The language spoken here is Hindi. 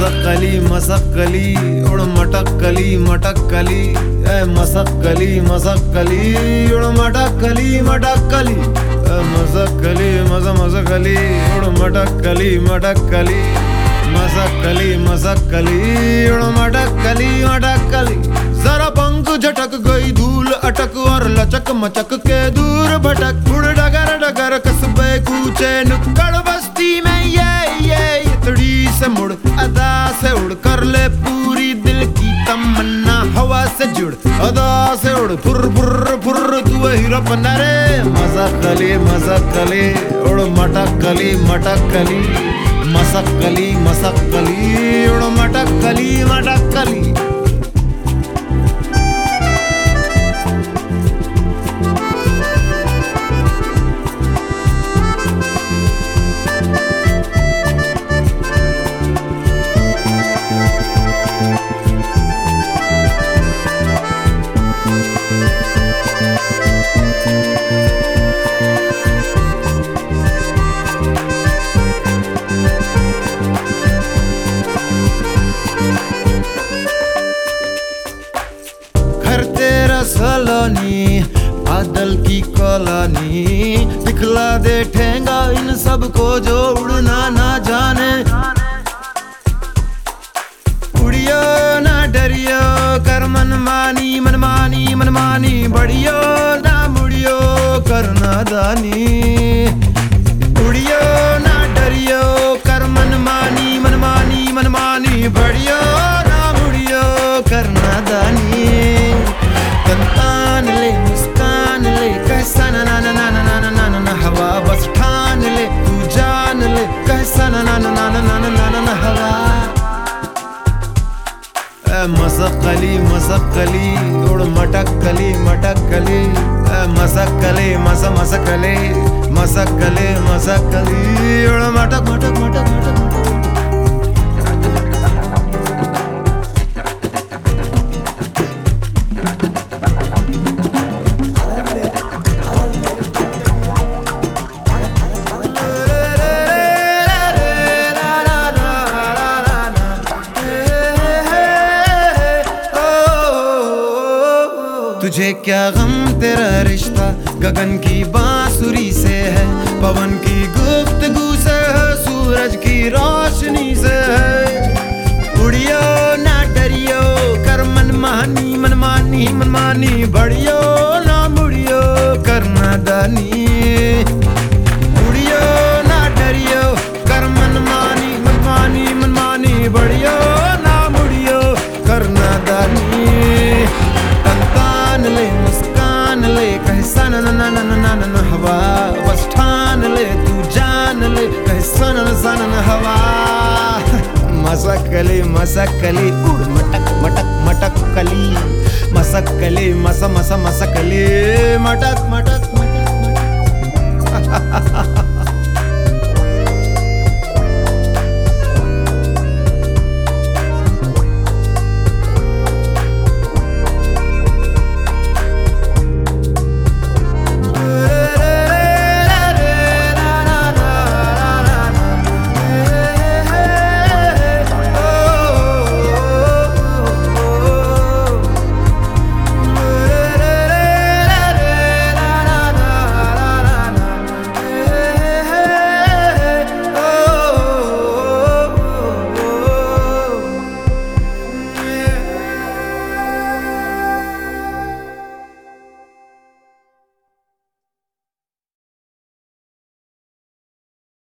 मसक्कली मसक्कली, उड़ मटक्कली मटक्कली ए मसक्कली मसक्कली, उड़ मटक्कली मटक्कली मसक्कली, मस, मसक्कली, उड़ मटक्कली मटक्कली, मसक्कली मसक्कली, उड़ मटक्कली मटक्कली। जरा पंख झटक गई, धूल अटक और लचक मचक के दूर भटक। उड़ डगर डगर कसबे कूचे नुक्कड़ बस्ती से उड़ कर ले पूरी दिल की तमन्ना, हवा से जुड़, अदा से उड़ फुर फुर फुर तू हीरो पन्ना रे। मज़ाक कली मज़ाक कली उड़ मटक कली मटक कली मसक कली मसक कली उड़ मटक कली मटक कली सलोनी बादल की कॉलोनी। दिखला दे ठेंगा इन सबको जो उड़ना ना जाने। उड़ियो ना डरियो, कर मनमानी मनमानी मनमानी बढ़ियो ना मुड़ियो करना दानी। कैसा ना ना ना ना ना ना ना ना हवा बस ठान ले तू जान ले कैसा ना ना ना ना ना ना ना ना हवा ए मसक्कली मसक्कली उड़ मटक्कली मटक्कली ए मसक्कली मस मसक्कली मसक्कली मसक्कली उड़ मटक मटक मटक मटक मटक तुझे क्या गम तेरा रिश्ता? गगन की बांसुरी से है, पवन की गुफ्तगू से है, सूरज की रोशनी से है। उड़ियो ना डरियो, कर मन मानी मनमानी मनमानी बढ़ियो ना मुड़ियो कर दानी। कैसा न न न न न न न हवा, बस ठान ले, तू जान ले हवा। मसकली मसकली, उड़, मटक मटक मटक कली। मसकली, मस मस, मसकली, मटक मटक मटक मटक।